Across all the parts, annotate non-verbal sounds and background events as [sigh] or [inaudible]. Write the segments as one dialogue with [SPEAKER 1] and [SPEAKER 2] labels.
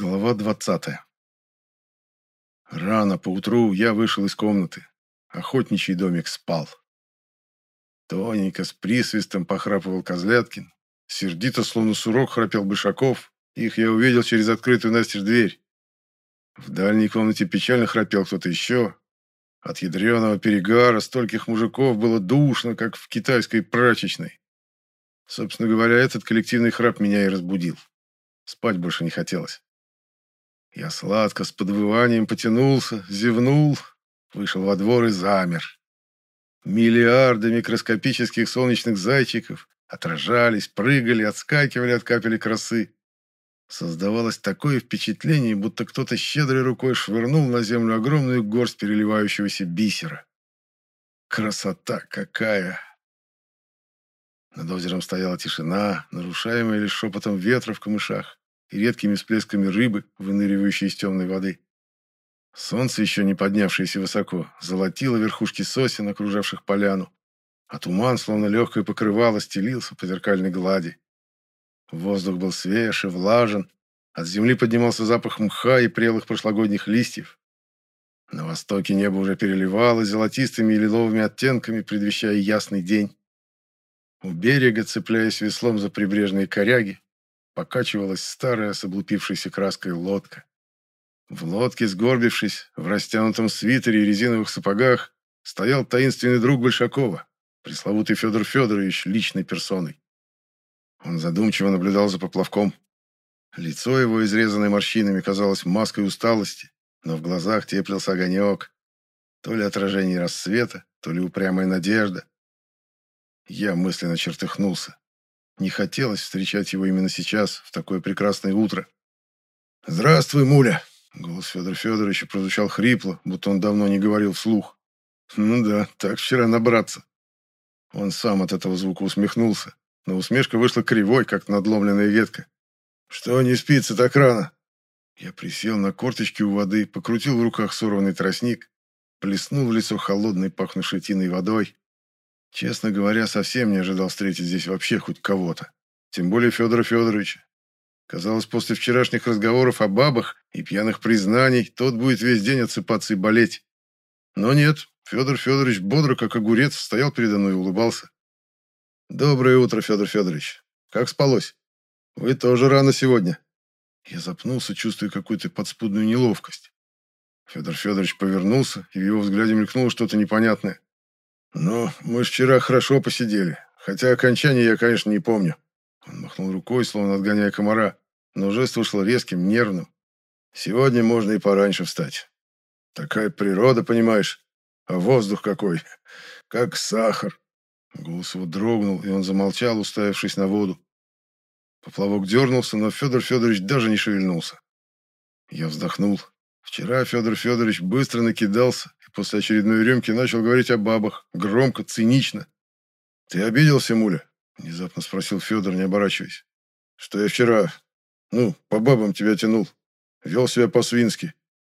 [SPEAKER 1] Глава двадцатая. Рано поутру я вышел из комнаты. Охотничий домик спал. Тоненько, с присвистом похрапывал Козляткин. Сердито, словно сурок, храпел Бышаков. Их я увидел через открытую настежь дверь. В дальней комнате печально храпел кто-то еще. От ядреного перегара стольких мужиков было душно, как в китайской прачечной. Собственно говоря, этот коллективный храп меня и разбудил. Спать больше не хотелось. Я сладко с подвыванием потянулся, зевнул, вышел во двор и замер. Миллиарды микроскопических солнечных зайчиков отражались, прыгали, отскакивали от капелек красы. Создавалось такое впечатление, будто кто-то щедрой рукой швырнул на землю огромную горсть переливающегося бисера. Красота какая! Над озером стояла тишина, нарушаемая лишь шепотом ветра в камышах и редкими всплесками рыбы, выныривающей из темной воды. Солнце, еще не поднявшееся высоко, золотило верхушки сосен, окружавших поляну, а туман, словно легкое покрывало, стелился по зеркальной глади. Воздух был свеж и влажен, от земли поднимался запах мха и прелых прошлогодних листьев. На востоке небо уже переливалось золотистыми и лиловыми оттенками, предвещая ясный день. У берега, цепляясь веслом за прибрежные коряги, покачивалась старая с облупившейся краской лодка. В лодке, сгорбившись, в растянутом свитере и резиновых сапогах, стоял таинственный друг Большакова, пресловутый Федор Федорович, личной персоной. Он задумчиво наблюдал за поплавком. Лицо его, изрезанное морщинами, казалось маской усталости, но в глазах теплился огонек. То ли отражение рассвета, то ли упрямая надежда. Я мысленно чертыхнулся. Не хотелось встречать его именно сейчас, в такое прекрасное утро. «Здравствуй, Муля!» Голос Федора Федоровича прозвучал хрипло, будто он давно не говорил вслух. «Ну да, так вчера набраться». Он сам от этого звука усмехнулся, но усмешка вышла кривой, как надломленная ветка. «Что не спится так рано?» Я присел на корточки у воды, покрутил в руках сорванный тростник, плеснул в лицо холодной, пахнувшей тиной водой, Честно говоря, совсем не ожидал встретить здесь вообще хоть кого-то. Тем более Федора Федоровича. Казалось, после вчерашних разговоров о бабах и пьяных признаний, тот будет весь день отсыпаться и болеть. Но нет, Федор Федорович бодро, как огурец, стоял передо мной и улыбался. «Доброе утро, Федор Федорович. Как спалось? Вы тоже рано сегодня». Я запнулся, чувствуя какую-то подспудную неловкость. Федор Федорович повернулся, и в его взгляде мелькнуло что-то непонятное. «Ну, мы вчера хорошо посидели, хотя окончание я, конечно, не помню». Он махнул рукой, словно отгоняя комара, но жест вышел резким, нервным. «Сегодня можно и пораньше встать. Такая природа, понимаешь, а воздух какой, [laughs] как сахар». Голос его дрогнул, и он замолчал, уставившись на воду. Поплавок дернулся, но Федор Федорович даже не шевельнулся. Я вздохнул. Вчера Федор Федорович быстро накидался после очередной рюмки начал говорить о бабах, громко, цинично. «Ты обиделся, Муля?» – внезапно спросил Федор, не оборачиваясь. «Что я вчера, ну, по бабам тебя тянул, вел себя по-свински».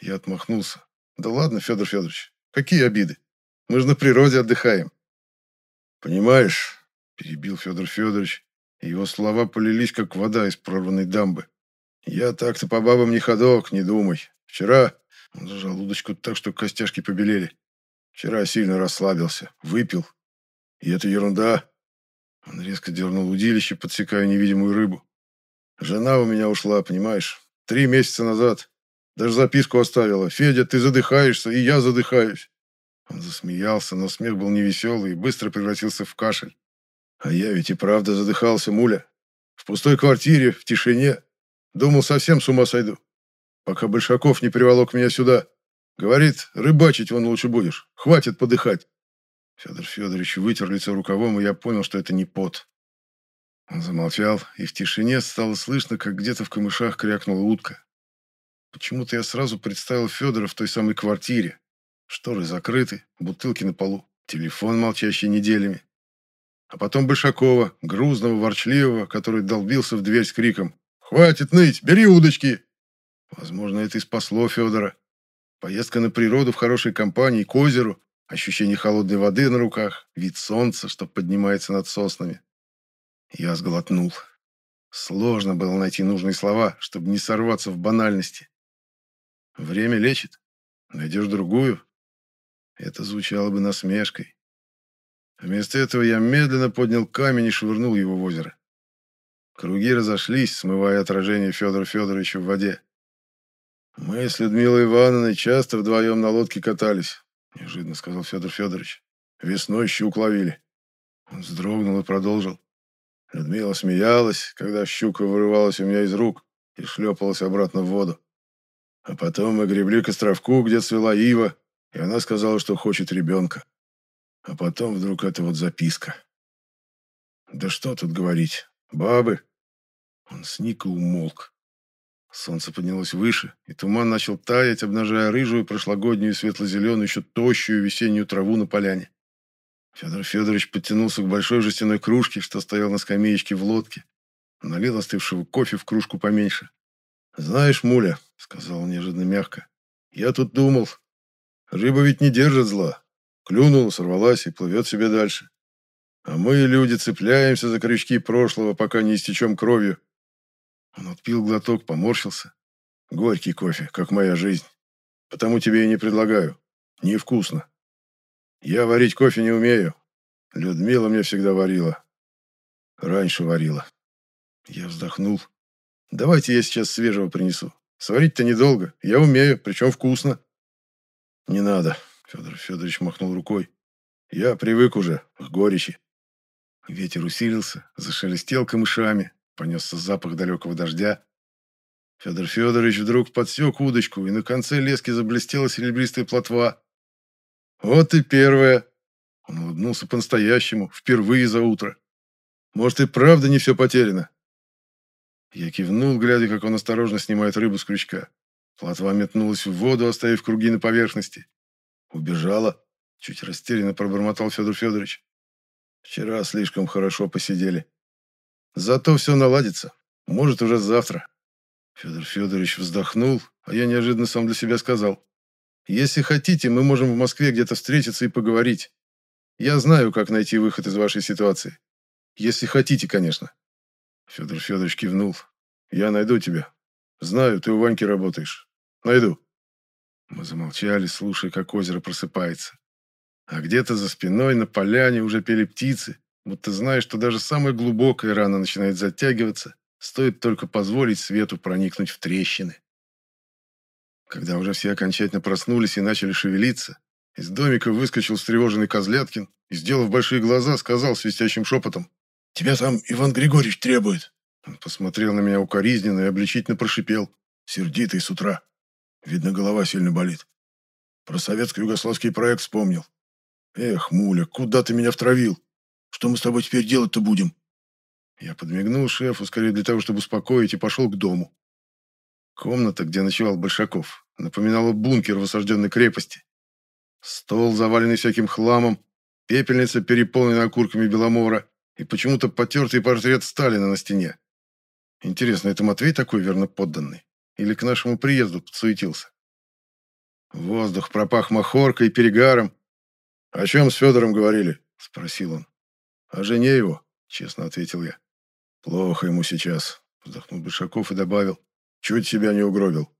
[SPEAKER 1] Я отмахнулся. «Да ладно, Федор Федорович, какие обиды? Мы же на природе отдыхаем». «Понимаешь», – перебил Федор Федорович, и его слова полились, как вода из прорванной дамбы. «Я так-то по бабам не ходок, не думай. Вчера он зажал удочку так, что костяшки побелели. Вчера сильно расслабился, выпил. И это ерунда. Он резко дернул удилище, подсекая невидимую рыбу. Жена у меня ушла, понимаешь, три месяца назад. Даже записку оставила. «Федя, ты задыхаешься, и я задыхаюсь». Он засмеялся, но смех был невеселый и быстро превратился в кашель. А я ведь и правда задыхался, муля. В пустой квартире, в тишине. Думал, совсем с ума сойду пока Большаков не приволок меня сюда. Говорит, рыбачить вон лучше будешь. Хватит подыхать. Федор Федорович вытер лицо рукавом, и я понял, что это не пот. Он замолчал, и в тишине стало слышно, как где-то в камышах крякнула утка. Почему-то я сразу представил Федора в той самой квартире. Шторы закрыты, бутылки на полу, телефон, молчащий неделями. А потом Большакова, грузного, ворчливого, который долбился в дверь с криком «Хватит ныть! Бери удочки!» Возможно, это и спасло Федора. Поездка на природу в хорошей компании, к озеру, ощущение холодной воды на руках, вид солнца, что поднимается над соснами. Я сглотнул. Сложно было найти нужные слова, чтобы не сорваться в банальности. Время лечит. Найдешь другую. Это звучало бы насмешкой. Вместо этого я медленно поднял камень и швырнул его в озеро. Круги разошлись, смывая отражение Федора Федоровича в воде. «Мы с Людмилой Ивановной часто вдвоем на лодке катались», — неожиданно сказал Федор Федорович. «Весной щук ловили». Он вздрогнул и продолжил. Людмила смеялась, когда щука вырывалась у меня из рук и шлепалась обратно в воду. А потом мы гребли к островку, где цвела ива, и она сказала, что хочет ребенка. А потом вдруг эта вот записка. Да что тут говорить, бабы. Он сник и умолк. Солнце поднялось выше, и туман начал таять, обнажая рыжую, прошлогоднюю, светло-зеленую, еще тощую весеннюю траву на поляне. Федор Федорович подтянулся к большой жестяной кружке, что стоял на скамеечке в лодке. Налил остывшего кофе в кружку поменьше. «Знаешь, Муля», — сказал он неожиданно мягко, — «я тут думал. Рыба ведь не держит зла. Клюнула, сорвалась и плывет себе дальше. А мы, люди, цепляемся за крючки прошлого, пока не истечем кровью. Он отпил глоток, поморщился. Горький кофе, как моя жизнь. Потому тебе и не предлагаю. Невкусно. Я варить кофе не умею. Людмила мне всегда варила. Раньше варила. Я вздохнул. Давайте я сейчас свежего принесу. Сварить-то недолго. Я умею, причем вкусно. Не надо. Федор Федорович махнул рукой. Я привык уже к горечи. Ветер усилился, зашелестел камышами, понесся запах далекого дождя. Федор Федорович вдруг подсек удочку, и на конце лески заблестела серебристая плотва. «Вот и первая!» Он улыбнулся по-настоящему, впервые за утро. «Может, и правда не все потеряно?» Я кивнул, глядя, как он осторожно снимает рыбу с крючка. Плотва метнулась в воду, оставив круги на поверхности. «Убежала?» — чуть растерянно пробормотал Федор Федорович. «Вчера слишком хорошо посидели». Зато все наладится. Может, уже завтра. Федор Федорович вздохнул, а я неожиданно сам для себя сказал. Если хотите, мы можем в Москве где-то встретиться и поговорить. Я знаю, как найти выход из вашей ситуации. Если хотите, конечно. Федор Федорович кивнул. Я найду тебя. Знаю, ты у Ваньки работаешь. Найду. Мы замолчали, слушая, как озеро просыпается. А где-то за спиной на поляне уже пели птицы, будто знаешь, что даже самая глубокая рана начинает затягиваться, стоит только позволить свету проникнуть в трещины. Когда уже все окончательно проснулись и начали шевелиться, из домика выскочил встревоженный Козляткин и, сделав большие глаза, сказал свистящим шепотом, «Тебя там Иван Григорьевич требует». Он посмотрел на меня укоризненно и обличительно прошипел, сердитый с утра. Видно, голова сильно болит. Про советско-югославский проект вспомнил. Эх, Муля, куда ты меня втравил? Что мы с тобой теперь делать-то будем?» Я подмигнул шефу, скорее для того, чтобы успокоить, и пошел к дому. Комната, где ночевал Большаков, напоминала бункер в осажденной крепости. Стол, заваленный всяким хламом, пепельница, переполненная окурками Беломора, и почему-то потертый портрет Сталина на стене. Интересно, это Матвей такой верно подданный? Или к нашему приезду подсуетился? Воздух пропах махоркой и перегаром. «О чем с Федором говорили?» – спросил он. «О жене его», — честно ответил я. «Плохо ему сейчас», — вздохнул Большаков и добавил. «Чуть себя не угробил.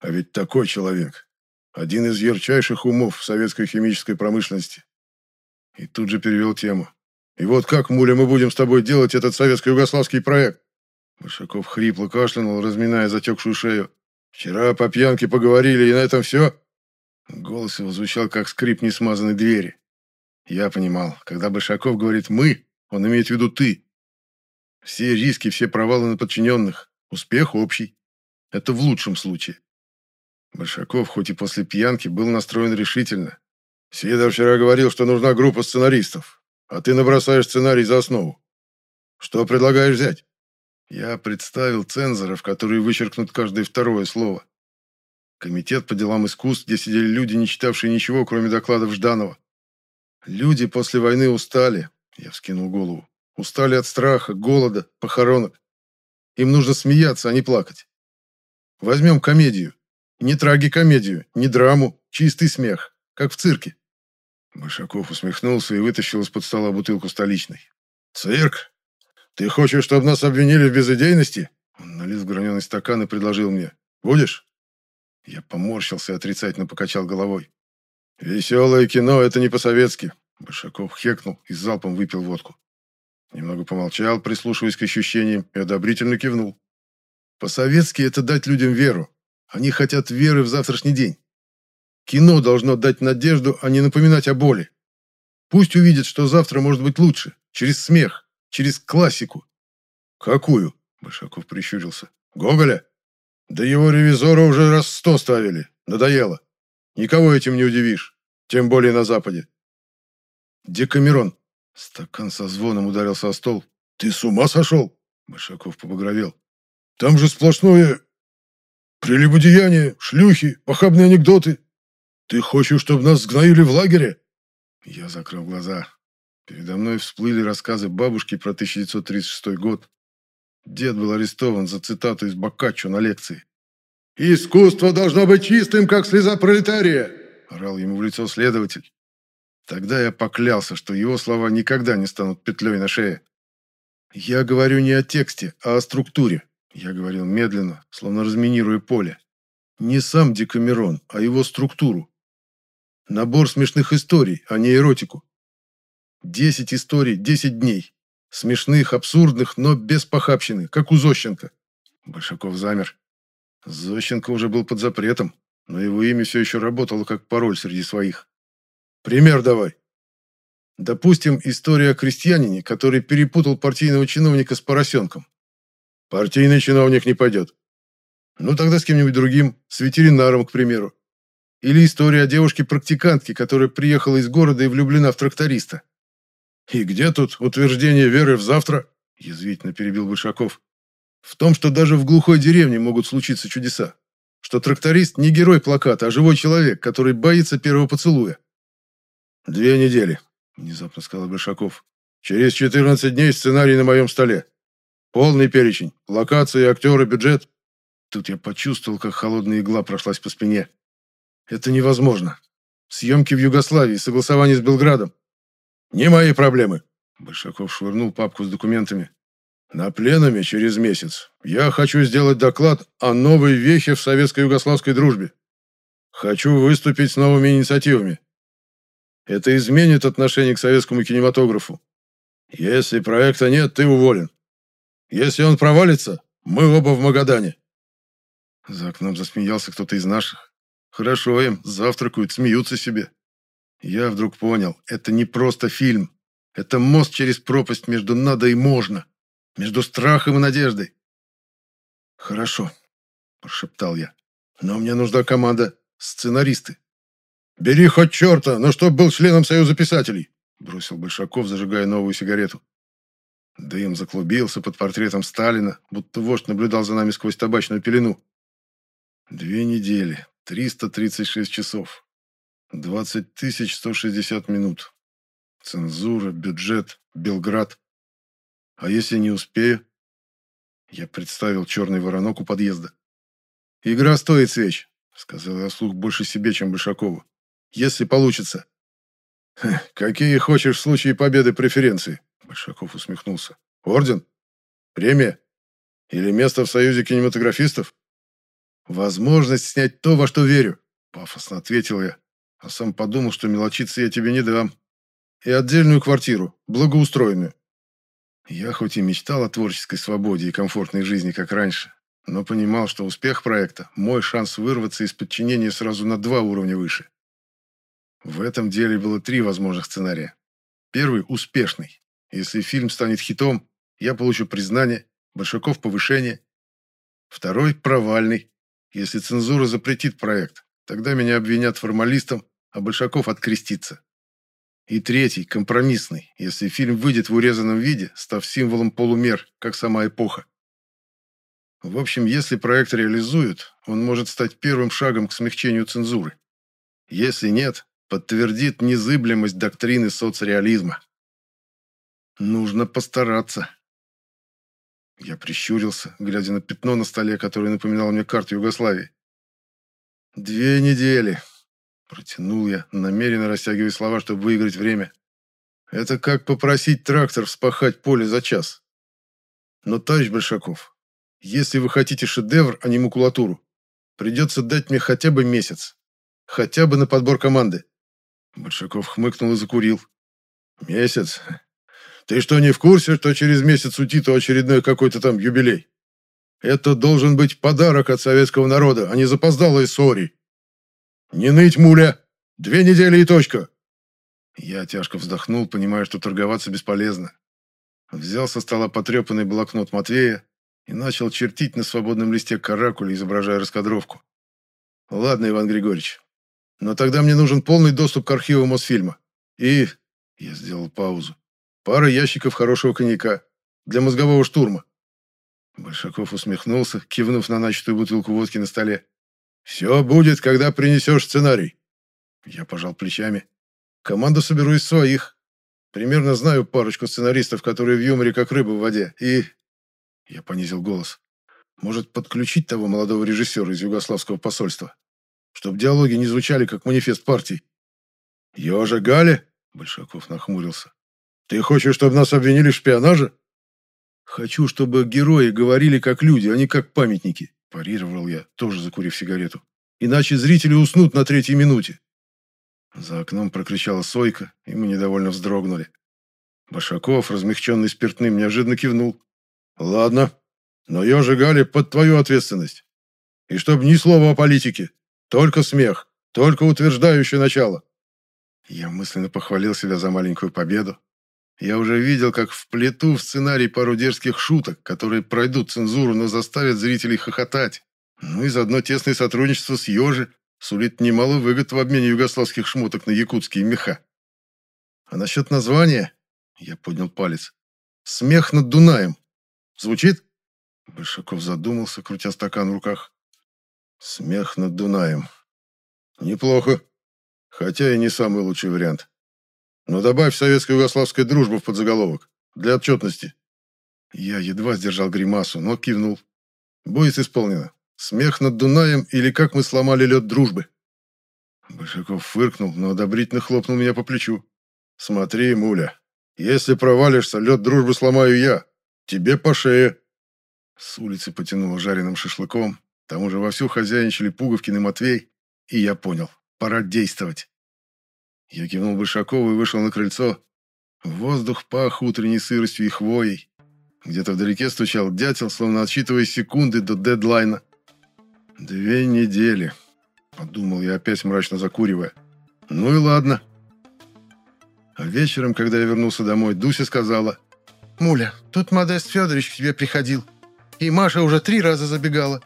[SPEAKER 1] А ведь такой человек. Один из ярчайших умов советской химической промышленности». И тут же перевел тему. «И вот как, Муля, мы будем с тобой делать этот советско-югославский проект?» Большаков хрипло кашлянул, разминая затекшую шею. «Вчера по пьянке поговорили, и на этом все?» Голос его звучал, как скрип несмазанной двери. Я понимал, когда Большаков говорит «мы», он имеет в виду «ты». Все риски, все провалы на подчиненных. Успех общий. Это в лучшем случае. Большаков, хоть и после пьянки, был настроен решительно. Сидор вчера говорил, что нужна группа сценаристов, а ты набросаешь сценарий за основу. Что предлагаешь взять? Я представил цензоров, которые вычеркнут каждое второе слово. Комитет по делам искусств, где сидели люди, не читавшие ничего, кроме докладов Жданова. Люди после войны устали, я вскинул голову. Устали от страха, голода, похоронок. Им нужно смеяться, а не плакать. Возьмем комедию. Не трагикомедию, не драму, чистый смех, как в цирке. Большаков усмехнулся и вытащил из-под стола бутылку столичной. «Цирк? Ты хочешь, чтобы нас обвинили в безыдейности?» Он налил в граненый стакан и предложил мне. «Будешь?» Я поморщился и отрицательно покачал головой. «Веселое кино — это не по-советски!» Большаков хекнул и залпом выпил водку. Немного помолчал, прислушиваясь к ощущениям, и одобрительно кивнул. «По-советски это дать людям веру. Они хотят веры в завтрашний день. Кино должно дать надежду, а не напоминать о боли. Пусть увидят, что завтра может быть лучше, через смех, через классику». «Какую?» – Большаков прищурился. «Гоголя? Да его ревизора уже раз сто ставили. Надоело. Никого этим не удивишь, тем более на Западе. Декамерон. Стакан со звоном ударился о стол. Ты с ума сошел? Большаков побагровел. Там же сплошное прелюбодеяние, шлюхи, похабные анекдоты. Ты хочешь, чтобы нас сгноили в лагере? Я закрыл глаза. Передо мной всплыли рассказы бабушки про 1936 год. Дед был арестован за цитату из Боккаччо на лекции. «Искусство должно быть чистым, как слеза пролетария!» – орал ему в лицо следователь. Тогда я поклялся, что его слова никогда не станут петлей на шее. Я говорю не о тексте, а о структуре. Я говорил медленно, словно разминируя поле. Не сам Декамерон, а его структуру. Набор смешных историй, а не эротику. Десять историй, десять дней. Смешных, абсурдных, но без похабщины, как у Зощенко. Большаков замер. Зощенко уже был под запретом, но его имя все еще работало как пароль среди своих. Пример давай. Допустим, история о крестьянине, который перепутал партийного чиновника с поросенком. Партийный чиновник не пойдет. Ну тогда с кем-нибудь другим, с ветеринаром, к примеру. Или история о девушке-практикантке, которая приехала из города и влюблена в тракториста. «И где тут утверждение веры в завтра?» – язвительно перебил Большаков. В том, что даже в глухой деревне могут случиться чудеса. Что тракторист не герой плаката, а живой человек, который боится первого поцелуя. «Две недели», — внезапно сказал Большаков. «Через 14 дней сценарий на моем столе. Полный перечень. Локации, актеры, бюджет». Тут я почувствовал, как холодная игла прошлась по спине. «Это невозможно. Съемки в Югославии, согласование с Белградом. Не мои проблемы». Большаков швырнул папку с документами. На пленуме через месяц я хочу сделать доклад о новой вехе в советско-югославской дружбе. Хочу выступить с новыми инициативами. Это изменит отношение к советскому кинематографу. Если проекта нет, ты уволен. Если он провалится, мы оба в Магадане. За окном засмеялся кто-то из наших. Хорошо им, завтракают, смеются себе. Я вдруг понял, это не просто фильм. Это мост через пропасть между «надо» и «можно». Между страхом и надеждой. «Хорошо», – прошептал я. «Но мне нужна команда, сценаристы». «Бери хоть черта, но чтоб был членом Союза писателей», – бросил Большаков, зажигая новую сигарету. Дым заклубился под портретом Сталина, будто вождь наблюдал за нами сквозь табачную пелену. Две недели, 336 часов, 20 160 минут. Цензура, бюджет, Белград. А если не успею? Я представил черный воронок у подъезда. «Игра стоит свеч», — сказал я вслух больше себе, чем Большакову. «Если получится». «Какие хочешь в случае победы преференции?» Большаков усмехнулся. «Орден? Премия? Или место в Союзе кинематографистов?» «Возможность снять то, во что верю», — пафосно ответил я, а сам подумал, что мелочиться я тебе не дам. «И отдельную квартиру, благоустроенную. Я хоть и мечтал о творческой свободе и комфортной жизни, как раньше, но понимал, что успех проекта – мой шанс вырваться из подчинения сразу на два уровня выше. В этом деле было три возможных сценария. Первый – успешный. Если фильм станет хитом, я получу признание, Большаков – повышение. Второй – провальный. Если цензура запретит проект, тогда меня обвинят формалистом, а Большаков открестится. И третий, компромиссный, если фильм выйдет в урезанном виде, став символом полумер, как сама эпоха. В общем, если проект реализуют, он может стать первым шагом к смягчению цензуры. Если нет, подтвердит незыблемость доктрины соцреализма. Нужно постараться. Я прищурился, глядя на пятно на столе, которое напоминало мне карту Югославии. Две недели. Протянул я, намеренно растягивая слова, чтобы выиграть время. Это как попросить трактор вспахать поле за час. Но, товарищ Большаков, если вы хотите шедевр, а не макулатуру, придется дать мне хотя бы месяц. Хотя бы на подбор команды. Большаков хмыкнул и закурил. Месяц? Ты что, не в курсе, что через месяц у Тита очередной какой-то там юбилей? Это должен быть подарок от советского народа, а не запоздалая ссори. Не ныть, муля! Две недели и точка!» Я тяжко вздохнул, понимая, что торговаться бесполезно. Взял со стола потрепанный блокнот Матвея и начал чертить на свободном листе каракули, изображая раскадровку. «Ладно, Иван Григорьевич, но тогда мне нужен полный доступ к архиву Мосфильма. И...» Я сделал паузу. «Пара ящиков хорошего коньяка для мозгового штурма». Большаков усмехнулся, кивнув на начатую бутылку водки на столе. «Все будет, когда принесешь сценарий». Я пожал плечами. «Команду соберу из своих. Примерно знаю парочку сценаристов, которые в юморе как рыба в воде. И...» Я понизил голос. «Может, подключить того молодого режиссера из югославского посольства? Чтобы диалоги не звучали, как манифест партий». «Ежа Галя?» Большаков нахмурился. «Ты хочешь, чтобы нас обвинили в шпионаже?» «Хочу, чтобы герои говорили как люди, а не как памятники», парировал я, тоже закурив сигарету. «Иначе зрители уснут на третьей минуте». За окном прокричала Сойка, и мы недовольно вздрогнули. Башаков, размягченный спиртным, неожиданно кивнул. «Ладно, но я Галя, под твою ответственность. И чтоб ни слова о политике, только смех, только утверждающее начало». Я мысленно похвалил себя за маленькую победу, я уже видел, как вплету в сценарий пару дерзких шуток, которые пройдут цензуру, но заставят зрителей хохотать. Ну и заодно тесное сотрудничество с Ёжи сулит немало выгод в обмене югославских шмоток на якутские меха. А насчет названия... Я поднял палец. «Смех над Дунаем». Звучит?» Большаков задумался, крутя стакан в руках. «Смех над Дунаем. Неплохо. Хотя и не самый лучший вариант. Но добавь советско-югославская дружба в подзаголовок. Для отчетности. Я едва сдержал гримасу, но кивнул. Будет исполнено. Смех над Дунаем или как мы сломали лед дружбы. Большаков фыркнул, но одобрительно хлопнул меня по плечу. Смотри, муля, если провалишься, лед дружбы сломаю я. Тебе по шее. С улицы потянуло жареным шашлыком. Там уже вовсю хозяйничали Пуговкин и Матвей. И я понял, пора действовать. Я кивнул Большакову и вышел на крыльцо. Воздух пах утренней сыростью и хвоей. Где-то вдалеке стучал дятел, словно отсчитывая секунды до дедлайна. «Две недели», — подумал я, опять мрачно закуривая. «Ну и ладно». А вечером, когда я вернулся домой, Дуся сказала. «Муля, тут Модест Федорович к тебе приходил. И Маша уже три раза забегала.